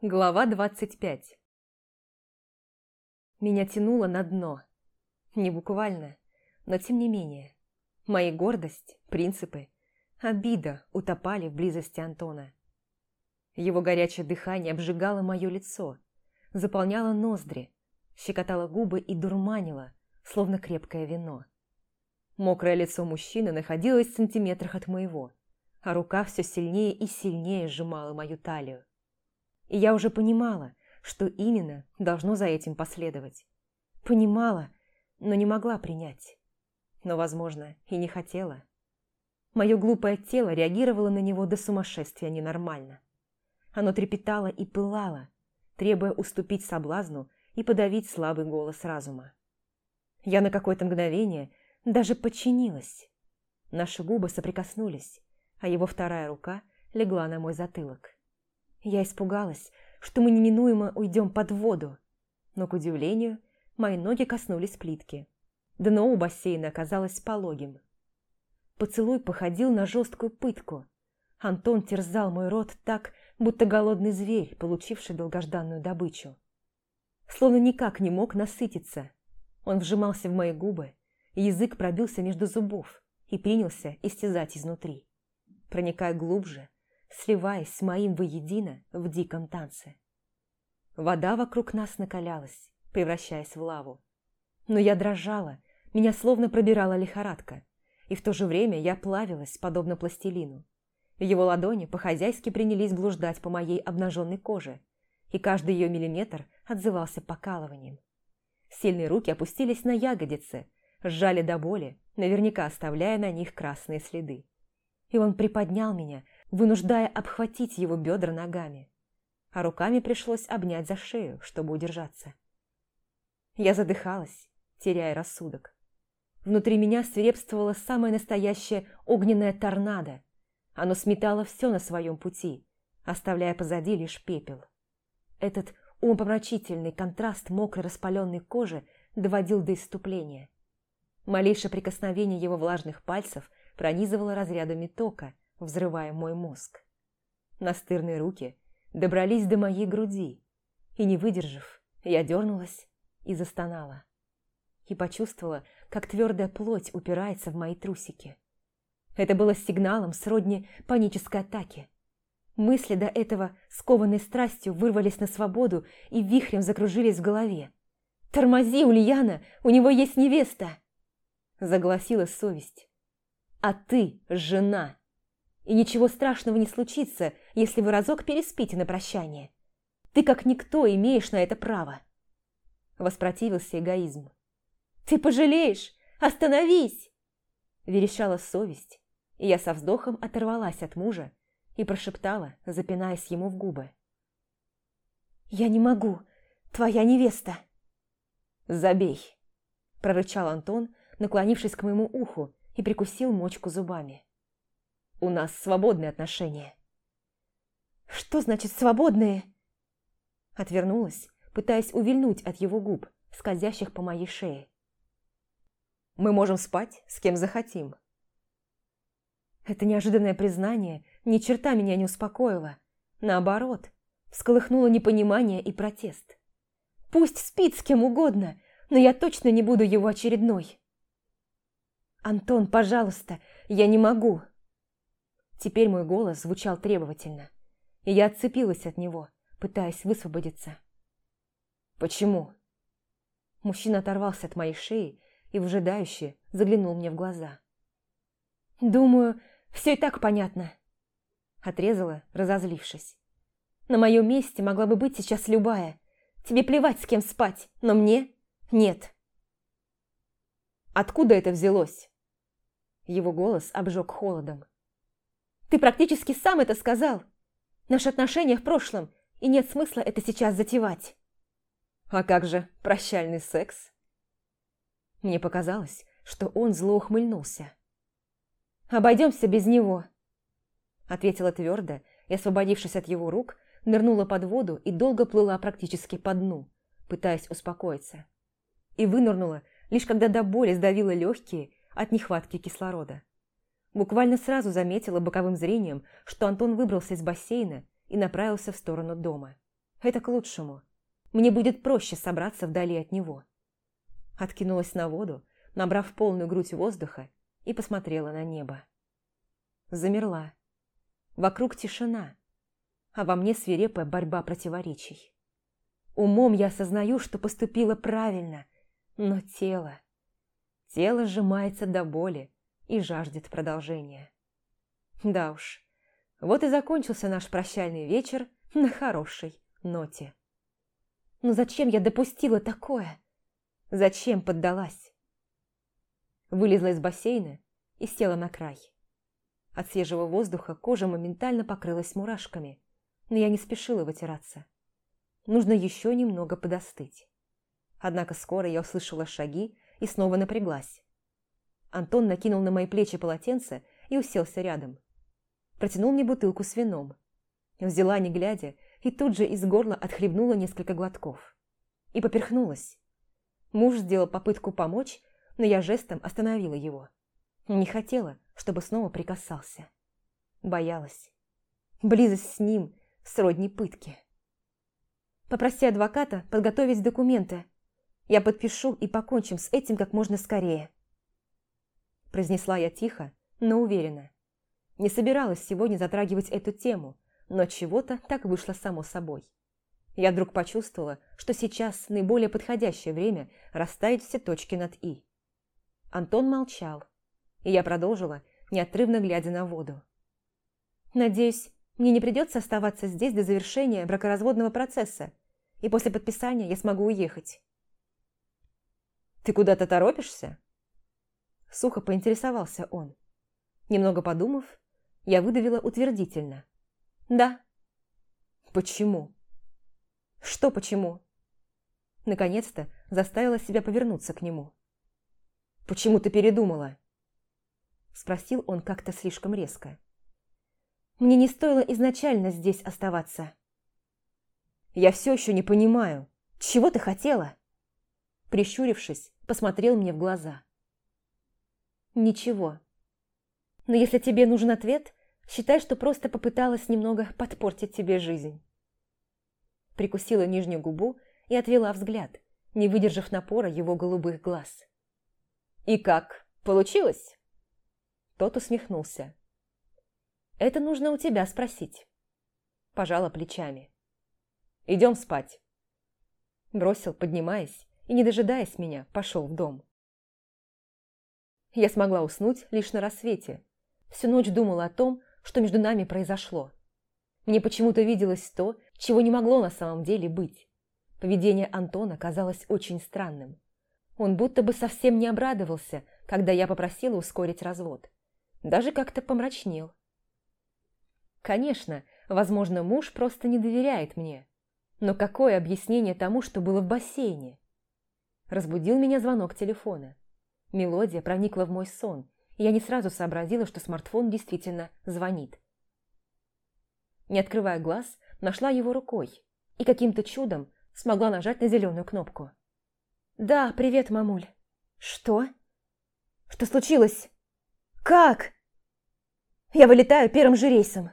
Глава 25 Меня тянуло на дно. Не буквально, но тем не менее. Мои гордость, принципы, обида утопали в близости Антона. Его горячее дыхание обжигало мое лицо, заполняло ноздри, щекотало губы и дурманило, словно крепкое вино. Мокрое лицо мужчины находилось в сантиметрах от моего, а рука все сильнее и сильнее сжимала мою талию. И я уже понимала, что именно должно за этим последовать. Понимала, но не могла принять. Но, возможно, и не хотела. Мое глупое тело реагировало на него до сумасшествия ненормально. Оно трепетало и пылало, требуя уступить соблазну и подавить слабый голос разума. Я на какое-то мгновение даже подчинилась. Наши губы соприкоснулись, а его вторая рука легла на мой затылок. Я испугалась, что мы неминуемо уйдем под воду, но, к удивлению, мои ноги коснулись плитки. Дно у бассейна оказалось пологим. Поцелуй походил на жесткую пытку. Антон терзал мой рот так, будто голодный зверь, получивший долгожданную добычу. Словно никак не мог насытиться. Он вжимался в мои губы, язык пробился между зубов и принялся истязать изнутри, проникая глубже, сливаясь с моим воедино в диком танце. Вода вокруг нас накалялась, превращаясь в лаву. Но я дрожала, меня словно пробирала лихорадка, и в то же время я плавилась, подобно пластилину. Его ладони по-хозяйски принялись блуждать по моей обнаженной коже, и каждый ее миллиметр отзывался покалыванием. Сильные руки опустились на ягодицы, сжали до боли, наверняка оставляя на них красные следы. И он приподнял меня, вынуждая обхватить его бедра ногами, а руками пришлось обнять за шею, чтобы удержаться. Я задыхалась, теряя рассудок. Внутри меня свирепствовало самое настоящее огненное торнадо. Оно сметало все на своем пути, оставляя позади лишь пепел. Этот умопомрачительный контраст мокрой распаленной кожи доводил до иступления. Малейшее прикосновение его влажных пальцев пронизывало разрядами тока, взрывая мой мозг. Настырные руки добрались до моей груди, и, не выдержав, я дернулась и застонала. И почувствовала, как твердая плоть упирается в мои трусики. Это было сигналом сродни панической атаки. Мысли до этого, скованной страстью, вырвались на свободу и вихрем закружились в голове. «Тормози, Ульяна, у него есть невеста!» Загласила совесть. «А ты жена!» И ничего страшного не случится, если вы разок переспите на прощание. Ты как никто имеешь на это право. Воспротивился эгоизм. «Ты пожалеешь! Остановись!» Верещала совесть, и я со вздохом оторвалась от мужа и прошептала, запинаясь ему в губы. «Я не могу! Твоя невеста!» «Забей!» – прорычал Антон, наклонившись к моему уху и прикусил мочку зубами. У нас свободные отношения». «Что значит свободные?» Отвернулась, пытаясь увильнуть от его губ, скользящих по моей шее. «Мы можем спать с кем захотим». Это неожиданное признание ни черта меня не успокоило. Наоборот, всколыхнуло непонимание и протест. «Пусть спит с кем угодно, но я точно не буду его очередной». «Антон, пожалуйста, я не могу». Теперь мой голос звучал требовательно, и я отцепилась от него, пытаясь высвободиться. «Почему?» Мужчина оторвался от моей шеи и вжидающе заглянул мне в глаза. «Думаю, все и так понятно», – отрезала, разозлившись. «На моем месте могла бы быть сейчас любая. Тебе плевать, с кем спать, но мне нет». «Откуда это взялось?» Его голос обжег холодом. Ты практически сам это сказал. Наши отношения в прошлом, и нет смысла это сейчас затевать. А как же прощальный секс? Мне показалось, что он зло ухмыльнулся. «Обойдемся без него», — ответила твердо и, освободившись от его рук, нырнула под воду и долго плыла практически по дну, пытаясь успокоиться. И вынырнула, лишь когда до боли сдавила легкие от нехватки кислорода. Буквально сразу заметила боковым зрением, что Антон выбрался из бассейна и направился в сторону дома. Это к лучшему. Мне будет проще собраться вдали от него. Откинулась на воду, набрав полную грудь воздуха, и посмотрела на небо. Замерла. Вокруг тишина, а во мне свирепая борьба противоречий. Умом я осознаю, что поступила правильно, но тело... Тело сжимается до боли и жаждет продолжения. Да уж, вот и закончился наш прощальный вечер на хорошей ноте. Но зачем я допустила такое? Зачем поддалась? Вылезла из бассейна и села на край. От свежего воздуха кожа моментально покрылась мурашками, но я не спешила вытираться. Нужно еще немного подостыть. Однако скоро я услышала шаги и снова напряглась. Антон накинул на мои плечи полотенце и уселся рядом. Протянул мне бутылку с вином. Взяла, не глядя, и тут же из горла отхлебнула несколько глотков. И поперхнулась. Муж сделал попытку помочь, но я жестом остановила его. Не хотела, чтобы снова прикасался. Боялась. Близость с ним сродни пытки. Попроси адвоката подготовить документы. Я подпишу и покончим с этим как можно скорее. Произнесла я тихо, но уверенно. Не собиралась сегодня затрагивать эту тему, но чего-то так вышло само собой. Я вдруг почувствовала, что сейчас наиболее подходящее время расставить все точки над «и». Антон молчал, и я продолжила, неотрывно глядя на воду. «Надеюсь, мне не придется оставаться здесь до завершения бракоразводного процесса, и после подписания я смогу уехать». «Ты куда-то торопишься?» Сухо поинтересовался он. Немного подумав, я выдавила утвердительно. «Да». «Почему?» «Что почему?» Наконец-то заставила себя повернуться к нему. «Почему ты передумала?» Спросил он как-то слишком резко. «Мне не стоило изначально здесь оставаться». «Я все еще не понимаю, чего ты хотела?» Прищурившись, посмотрел мне в глаза. «Ничего. Но если тебе нужен ответ, считай, что просто попыталась немного подпортить тебе жизнь». Прикусила нижнюю губу и отвела взгляд, не выдержав напора его голубых глаз. «И как? Получилось?» Тот усмехнулся. «Это нужно у тебя спросить». Пожала плечами. «Идем спать». Бросил, поднимаясь, и, не дожидаясь меня, пошел в дом. Я смогла уснуть лишь на рассвете. Всю ночь думала о том, что между нами произошло. Мне почему-то виделось то, чего не могло на самом деле быть. Поведение Антона казалось очень странным. Он будто бы совсем не обрадовался, когда я попросила ускорить развод. Даже как-то помрачнел. Конечно, возможно, муж просто не доверяет мне. Но какое объяснение тому, что было в бассейне? Разбудил меня звонок телефона. Мелодия проникла в мой сон, и я не сразу сообразила, что смартфон действительно звонит. Не открывая глаз, нашла его рукой и каким-то чудом смогла нажать на зеленую кнопку. «Да, привет, мамуль». «Что? Что случилось? Как?» «Я вылетаю первым же рейсом».